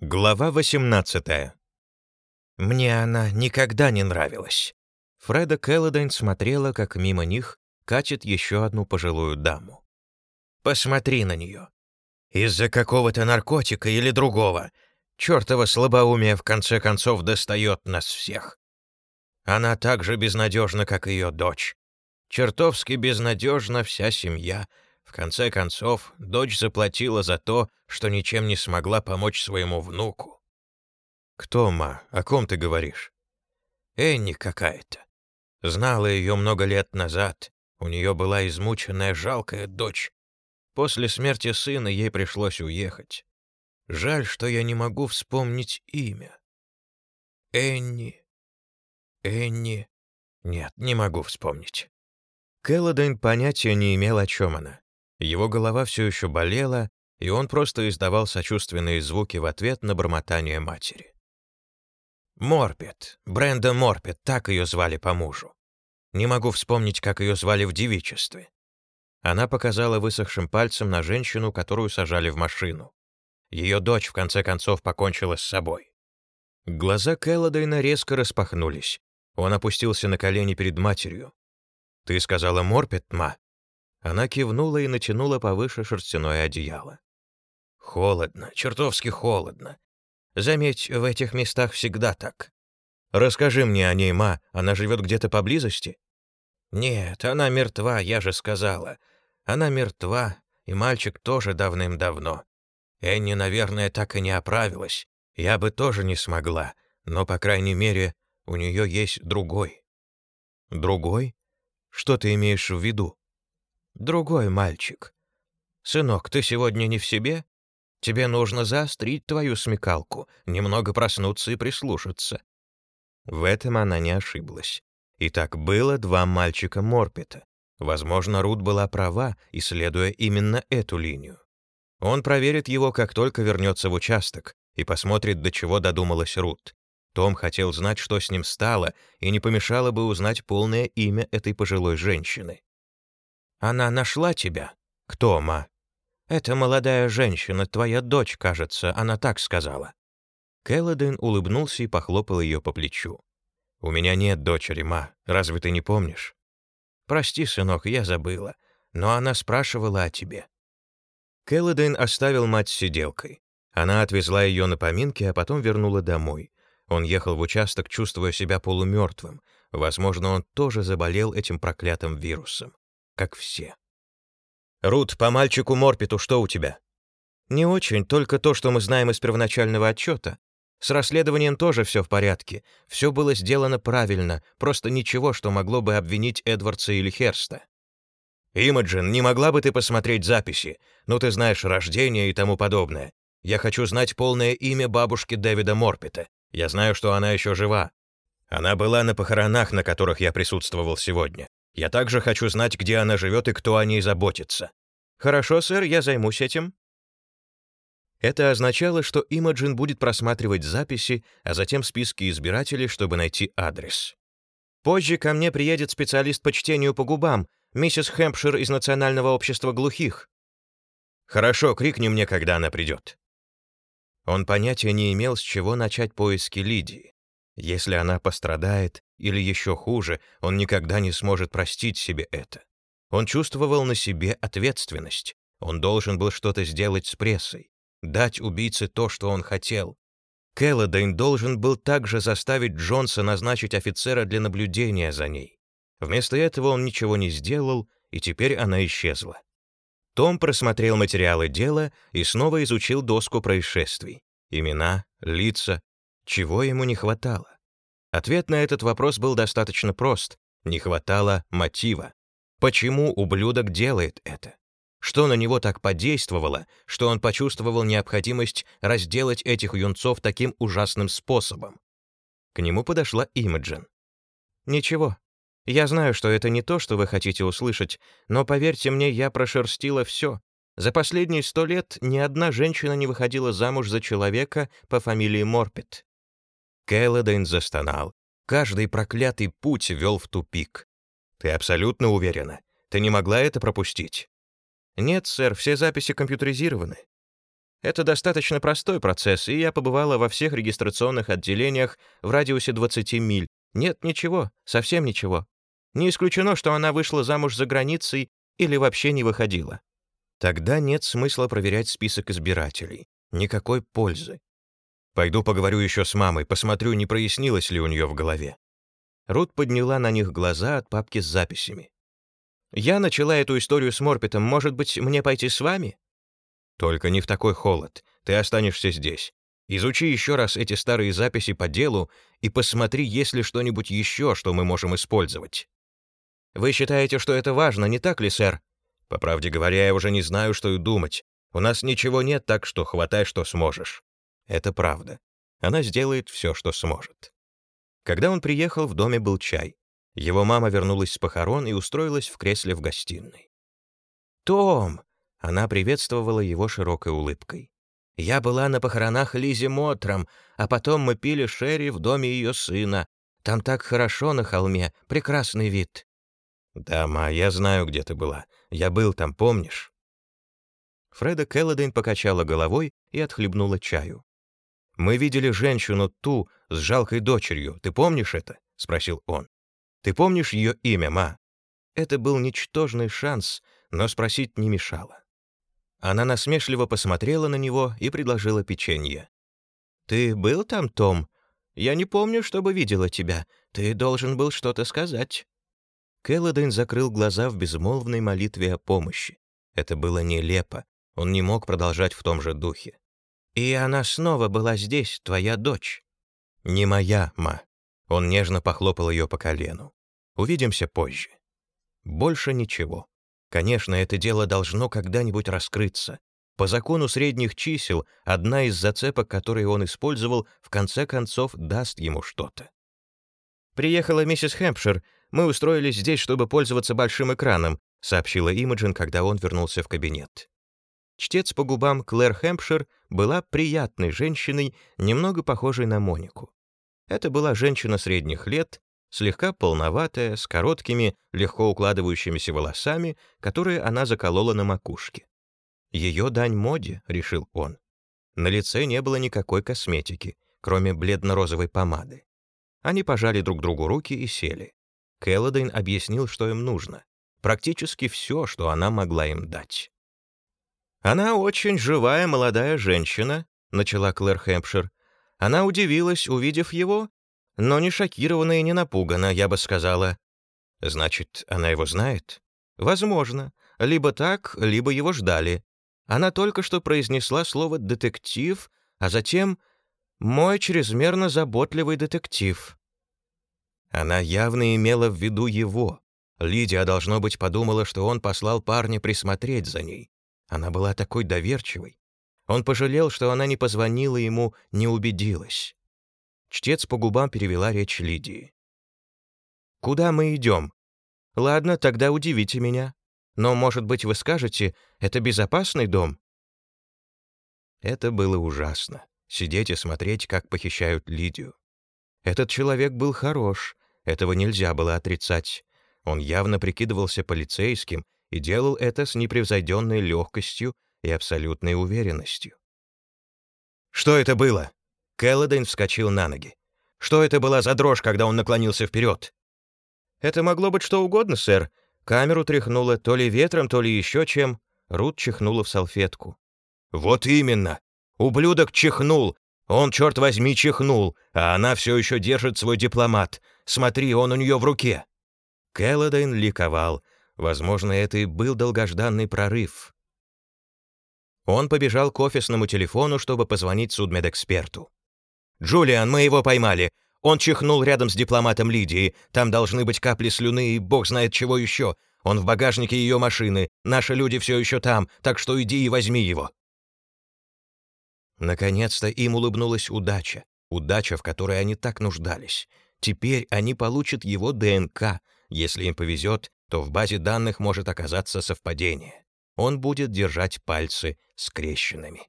Глава 18 Мне она никогда не нравилась. Фреда Келлодайн смотрела, как мимо них катит еще одну пожилую даму. «Посмотри на нее. Из-за какого-то наркотика или другого. Чёртово слабоумие в конце концов достает нас всех. Она так же безнадежна, как ее дочь. Чертовски безнадежна вся семья — в конце концов, дочь заплатила за то, что ничем не смогла помочь своему внуку. «Кто, ма? О ком ты говоришь?» «Энни какая-то. Знала ее много лет назад. У нее была измученная, жалкая дочь. После смерти сына ей пришлось уехать. Жаль, что я не могу вспомнить имя. Энни. Энни. Нет, не могу вспомнить». Келлодейн понятия не имел, о чем она. Его голова все еще болела, и он просто издавал сочувственные звуки в ответ на бормотание матери. Морпет, Бренда Морпет, так ее звали по мужу. Не могу вспомнить, как ее звали в девичестве. Она показала высохшим пальцем на женщину, которую сажали в машину. Ее дочь, в конце концов, покончила с собой. Глаза Келлодейна резко распахнулись. Он опустился на колени перед матерью. «Ты сказала Морпет, ма?» Она кивнула и натянула повыше шерстяное одеяло. «Холодно, чертовски холодно. Заметь, в этих местах всегда так. Расскажи мне о ней, ма, она живет где-то поблизости?» «Нет, она мертва, я же сказала. Она мертва, и мальчик тоже давным-давно. Энни, наверное, так и не оправилась. Я бы тоже не смогла, но, по крайней мере, у нее есть другой». «Другой? Что ты имеешь в виду?» другой мальчик. Сынок, ты сегодня не в себе? Тебе нужно заострить твою смекалку, немного проснуться и прислушаться». В этом она не ошиблась. Итак, было два мальчика Морпета. Возможно, Рут была права, исследуя именно эту линию. Он проверит его, как только вернется в участок, и посмотрит, до чего додумалась Рут. Том хотел знать, что с ним стало, и не помешало бы узнать полное имя этой пожилой женщины. Она нашла тебя? Кто, ма? Это молодая женщина, твоя дочь, кажется, она так сказала. Келлоден улыбнулся и похлопал ее по плечу. «У меня нет дочери, ма, разве ты не помнишь?» «Прости, сынок, я забыла, но она спрашивала о тебе». Келлоден оставил мать с сиделкой. Она отвезла ее на поминки, а потом вернула домой. Он ехал в участок, чувствуя себя полумертвым. Возможно, он тоже заболел этим проклятым вирусом как все. «Рут, по мальчику Морпиту что у тебя?» «Не очень, только то, что мы знаем из первоначального отчета. С расследованием тоже все в порядке. Все было сделано правильно, просто ничего, что могло бы обвинить Эдвардса или Херста». «Имаджин, не могла бы ты посмотреть записи? Ну, ты знаешь, рождение и тому подобное. Я хочу знать полное имя бабушки Дэвида Морпита. Я знаю, что она еще жива. Она была на похоронах, на которых я присутствовал сегодня. Я также хочу знать, где она живет и кто о ней заботится. Хорошо, сэр, я займусь этим. Это означало, что Имаджин будет просматривать записи, а затем списки избирателей, чтобы найти адрес. Позже ко мне приедет специалист по чтению по губам, миссис Хэмпшир из Национального общества глухих. Хорошо, крикни мне, когда она придет. Он понятия не имел, с чего начать поиски Лидии. Если она пострадает, или еще хуже, он никогда не сможет простить себе это. Он чувствовал на себе ответственность. Он должен был что-то сделать с прессой, дать убийце то, что он хотел. Келлодейн должен был также заставить Джонса назначить офицера для наблюдения за ней. Вместо этого он ничего не сделал, и теперь она исчезла. Том просмотрел материалы дела и снова изучил доску происшествий. Имена, лица, чего ему не хватало. Ответ на этот вопрос был достаточно прост. Не хватало мотива. Почему ублюдок делает это? Что на него так подействовало, что он почувствовал необходимость разделать этих юнцов таким ужасным способом? К нему подошла Имаджин. «Ничего. Я знаю, что это не то, что вы хотите услышать, но поверьте мне, я прошерстила все. За последние сто лет ни одна женщина не выходила замуж за человека по фамилии Морпет. Келлодейн застонал. Каждый проклятый путь вел в тупик. Ты абсолютно уверена? Ты не могла это пропустить? Нет, сэр, все записи компьютеризированы. Это достаточно простой процесс, и я побывала во всех регистрационных отделениях в радиусе 20 миль. Нет ничего, совсем ничего. Не исключено, что она вышла замуж за границей или вообще не выходила. Тогда нет смысла проверять список избирателей. Никакой пользы. Пойду поговорю еще с мамой, посмотрю, не прояснилось ли у нее в голове. Рут подняла на них глаза от папки с записями. «Я начала эту историю с Морпетом. Может быть, мне пойти с вами?» «Только не в такой холод. Ты останешься здесь. Изучи еще раз эти старые записи по делу и посмотри, есть ли что-нибудь еще, что мы можем использовать». «Вы считаете, что это важно, не так ли, сэр?» «По правде говоря, я уже не знаю, что и думать. У нас ничего нет, так что хватай, что сможешь». Это правда. Она сделает все, что сможет. Когда он приехал, в доме был чай. Его мама вернулась с похорон и устроилась в кресле в гостиной. «Том!» — она приветствовала его широкой улыбкой. «Я была на похоронах Лизи Мотром, а потом мы пили шерри в доме ее сына. Там так хорошо на холме, прекрасный вид». «Да, ма, я знаю, где ты была. Я был там, помнишь?» Фреда Келлодейн покачала головой и отхлебнула чаю. «Мы видели женщину ту с жалкой дочерью. Ты помнишь это?» — спросил он. «Ты помнишь ее имя, ма?» Это был ничтожный шанс, но спросить не мешало. Она насмешливо посмотрела на него и предложила печенье. «Ты был там, Том? Я не помню, чтобы видела тебя. Ты должен был что-то сказать». Келлодейн закрыл глаза в безмолвной молитве о помощи. Это было нелепо. Он не мог продолжать в том же духе. И она снова была здесь, твоя дочь. Не моя, ма. Он нежно похлопал ее по колену. Увидимся позже. Больше ничего. Конечно, это дело должно когда-нибудь раскрыться. По закону средних чисел, одна из зацепок, которые он использовал, в конце концов даст ему что-то. «Приехала миссис Хэмпшир. Мы устроились здесь, чтобы пользоваться большим экраном», сообщила Имаджин, когда он вернулся в кабинет. Чтец по губам Клэр Хэмпшир была приятной женщиной, немного похожей на Монику. Это была женщина средних лет, слегка полноватая, с короткими, легко укладывающимися волосами, которые она заколола на макушке. Ее дань моде, решил он. На лице не было никакой косметики, кроме бледно-розовой помады. Они пожали друг другу руки и сели. Келлодейн объяснил, что им нужно. Практически все, что она могла им дать. «Она очень живая молодая женщина», — начала Клэр Хэмпшир. Она удивилась, увидев его, но не шокирована и не напугана, я бы сказала. «Значит, она его знает?» «Возможно. Либо так, либо его ждали. Она только что произнесла слово «детектив», а затем «мой чрезмерно заботливый детектив». Она явно имела в виду его. Лидия, должно быть, подумала, что он послал парня присмотреть за ней. Она была такой доверчивой. Он пожалел, что она не позвонила ему, не убедилась. Чтец по губам перевела речь Лидии. «Куда мы идем?» «Ладно, тогда удивите меня. Но, может быть, вы скажете, это безопасный дом?» Это было ужасно. Сидеть и смотреть, как похищают Лидию. Этот человек был хорош, этого нельзя было отрицать. Он явно прикидывался полицейским и делал это с непревзойденной легкостью и абсолютной уверенностью. «Что это было?» Келлодейн вскочил на ноги. «Что это была за дрожь, когда он наклонился вперед?» «Это могло быть что угодно, сэр. Камеру тряхнуло то ли ветром, то ли еще чем». Рут чихнула в салфетку. «Вот именно! Ублюдок чихнул! Он, черт возьми, чихнул, а она все еще держит свой дипломат. Смотри, он у нее в руке!» Келлодейн ликовал, Возможно, это и был долгожданный прорыв. Он побежал к офисному телефону, чтобы позвонить судмедэксперту. «Джулиан, мы его поймали. Он чихнул рядом с дипломатом Лидии. Там должны быть капли слюны и бог знает чего еще. Он в багажнике ее машины. Наши люди все еще там, так что иди и возьми его». Наконец-то им улыбнулась удача. Удача, в которой они так нуждались. Теперь они получат его ДНК. Если им повезет, то в базе данных может оказаться совпадение. Он будет держать пальцы скрещенными.